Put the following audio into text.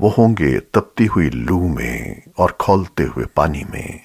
वो होंगे तपती हुई लू में और खोलते हुए पानी में।